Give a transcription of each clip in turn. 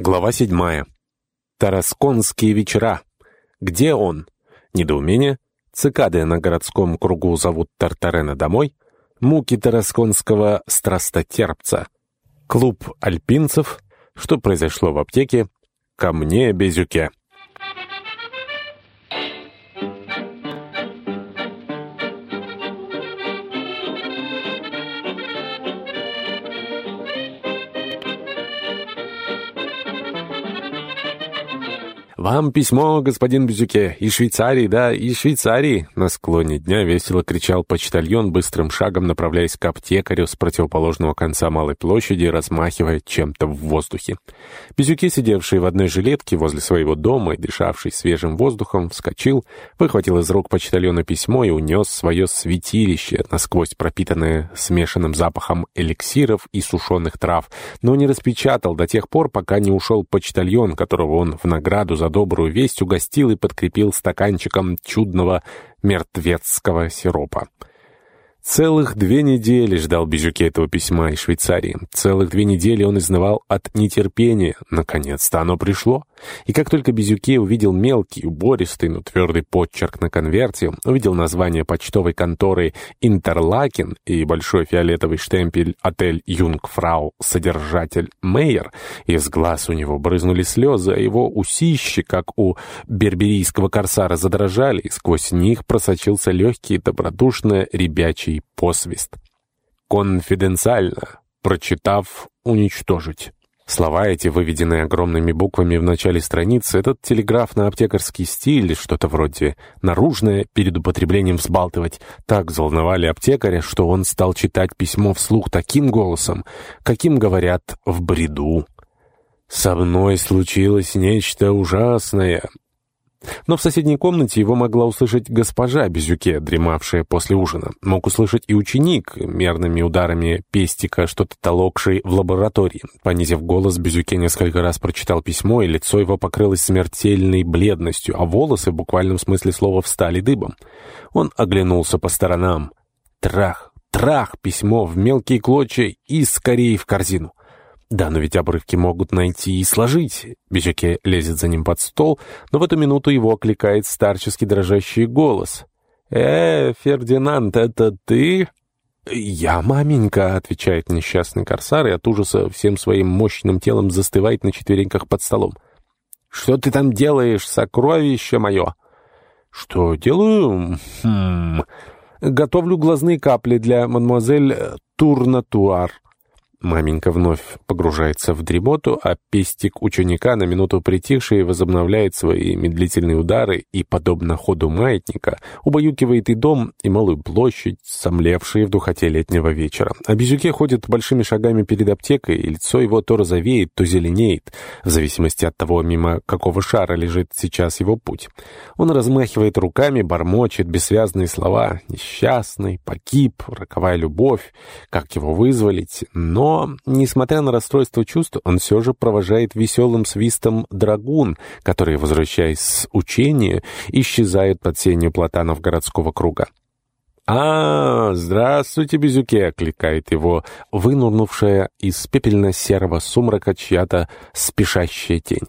Глава седьмая. Тарасконские вечера. Где он? Недоумение. Цикады на городском кругу зовут Тартарена домой. Муки тарасконского страстотерпца. Клуб альпинцев. Что произошло в аптеке? Ко мне, Безюке. «Вам письмо, господин Бюзюке, из Швейцарии, да, из Швейцарии!» На склоне дня весело кричал почтальон, быстрым шагом направляясь к аптекарю с противоположного конца Малой площади, размахивая чем-то в воздухе. Бюзюке, сидевший в одной жилетке возле своего дома и дышавший свежим воздухом, вскочил, выхватил из рук почтальона письмо и унес свое святилище, насквозь пропитанное смешанным запахом эликсиров и сушеных трав, но не распечатал до тех пор, пока не ушел почтальон, которого он в награду за добрую весть угостил и подкрепил стаканчиком чудного мертвецкого сиропа. Целых две недели ждал Бизюке этого письма из Швейцарии. Целых две недели он изнывал от нетерпения. Наконец-то оно пришло. И как только Бизюке увидел мелкий, убористый, но твердый подчерк на конверте, увидел название почтовой конторы «Интерлакен» и большой фиолетовый штемпель «Отель Юнгфрау», содержатель Мейер, из глаз у него брызнули слезы, а его усищи, как у берберийского корсара, задрожали, и сквозь них просочился легкий, добродушно ребячий посвист. «Конфиденциально», прочитав, уничтожить. Слова эти, выведенные огромными буквами в начале страницы, этот телеграф на аптекарский стиль, что-то вроде «наружное, перед употреблением взбалтывать», так взволновали аптекаря, что он стал читать письмо вслух таким голосом, каким говорят в бреду. «Со мной случилось нечто ужасное. Но в соседней комнате его могла услышать госпожа Безюке, дремавшая после ужина. Мог услышать и ученик, мерными ударами пестика, что-то толокший в лаборатории. Понизив голос, Безюке несколько раз прочитал письмо, и лицо его покрылось смертельной бледностью, а волосы в буквальном смысле слова встали дыбом. Он оглянулся по сторонам. Трах, трах, письмо в мелкие клочья и скорее в корзину. Да, но ведь обрывки могут найти и сложить. Бежаке лезет за ним под стол, но в эту минуту его окликает старческий дрожащий голос. «Э, Фердинанд, это ты?» «Я, маменька», — отвечает несчастный корсар, и от ужаса всем своим мощным телом застывает на четвереньках под столом. «Что ты там делаешь, сокровище мое?» «Что делаю? Хм... Готовлю глазные капли для мадемуазель Турнатуар». Маменька вновь погружается в дремоту, а пестик ученика на минуту притихший возобновляет свои медлительные удары и, подобно ходу маятника, убаюкивает и дом, и малую площадь, сомлевшие в духоте летнего вечера. А Безюке ходит большими шагами перед аптекой, и лицо его то розовеет, то зеленеет, в зависимости от того, мимо какого шара лежит сейчас его путь. Он размахивает руками, бормочет бессвязные слова «несчастный», «погиб», «роковая любовь», «как его вызволить», но несмотря на расстройство чувств, он все же провожает веселым свистом драгун, которые, возвращаясь с учения, исчезают под сенью платанов городского круга. «А, здравствуйте, Безюке!» — окликает его, вынурнувшая из пепельно-серого сумрака чья-то спешащая тень.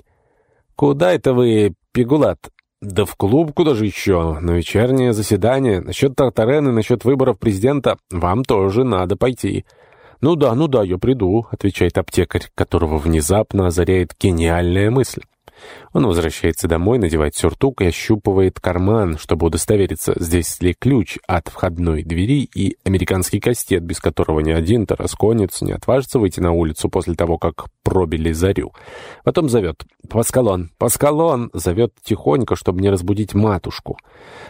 «Куда это вы, Пегулат?» «Да в клуб куда же еще? На вечернее заседание. Насчет Тартарены, насчет выборов президента вам тоже надо пойти». «Ну да, ну да, я приду», — отвечает аптекарь, которого внезапно озаряет гениальная мысль. Он возвращается домой, надевает сюртук и ощупывает карман, чтобы удостовериться, здесь ли ключ от входной двери и американский кастет, без которого ни один тарасконец не отважится выйти на улицу после того, как пробили зарю. Потом зовет «Паскалон! Паскалон!» зовет тихонько, чтобы не разбудить матушку.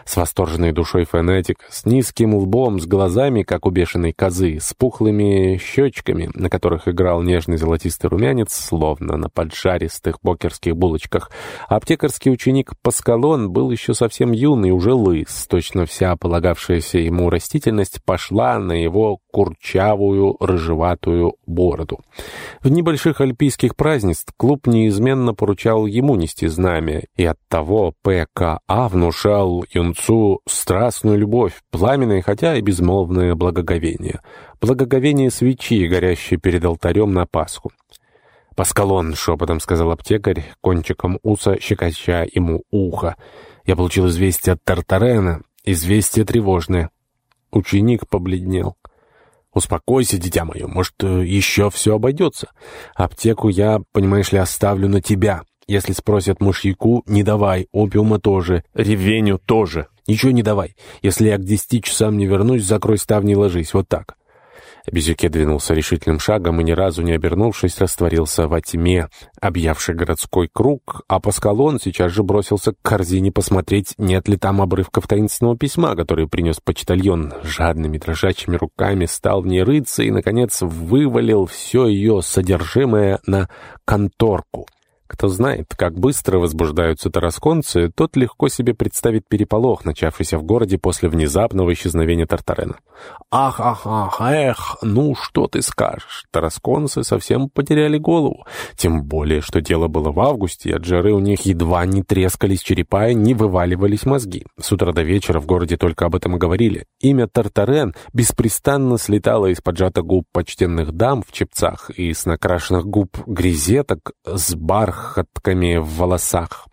С восторженной душой фанатик, с низким лбом, с глазами, как у бешеной козы, с пухлыми щечками, на которых играл нежный золотистый румянец, словно на поджаристых бокерских булочках, булочках. Аптекарский ученик Паскалон был еще совсем юный, уже лыс. Точно вся полагавшаяся ему растительность пошла на его курчавую, рыжеватую бороду. В небольших альпийских празднеств клуб неизменно поручал ему нести знамя, и оттого ПКА внушал юнцу страстную любовь, пламенное, хотя и безмолвное благоговение. Благоговение свечи, горящей перед алтарем на Пасху. «Паскалон», — шепотом сказал аптекарь, кончиком уса щекоча ему ухо. «Я получил известие от Тартарена, известие тревожное». Ученик побледнел. «Успокойся, дитя мое, может, еще все обойдется. Аптеку я, понимаешь ли, оставлю на тебя. Если спросят мышьяку, не давай, опиума тоже, ревеню тоже. Ничего не давай. Если я к десяти часам не вернусь, закрой ставни и ложись. Вот так». Безюке двинулся решительным шагом и, ни разу не обернувшись, растворился во тьме, объявший городской круг, а Паскалон сейчас же бросился к корзине посмотреть, нет ли там обрывков таинственного письма, который принес почтальон. Жадными дрожащими руками стал в ней рыться и, наконец, вывалил все ее содержимое на конторку. Кто знает, как быстро возбуждаются тарасконцы, тот легко себе представит переполох, начавшийся в городе после внезапного исчезновения Тартарена. «Ах, ах, ах, эх, ну что ты скажешь?» Тарасконцы совсем потеряли голову. Тем более, что дело было в августе, и от жары у них едва не трескались черепа и не вываливались мозги. С утра до вечера в городе только об этом и говорили. Имя Тартарен беспрестанно слетало из поджатых губ почтенных дам в чепцах и с накрашенных губ грезеток с барх бархатками в волосах.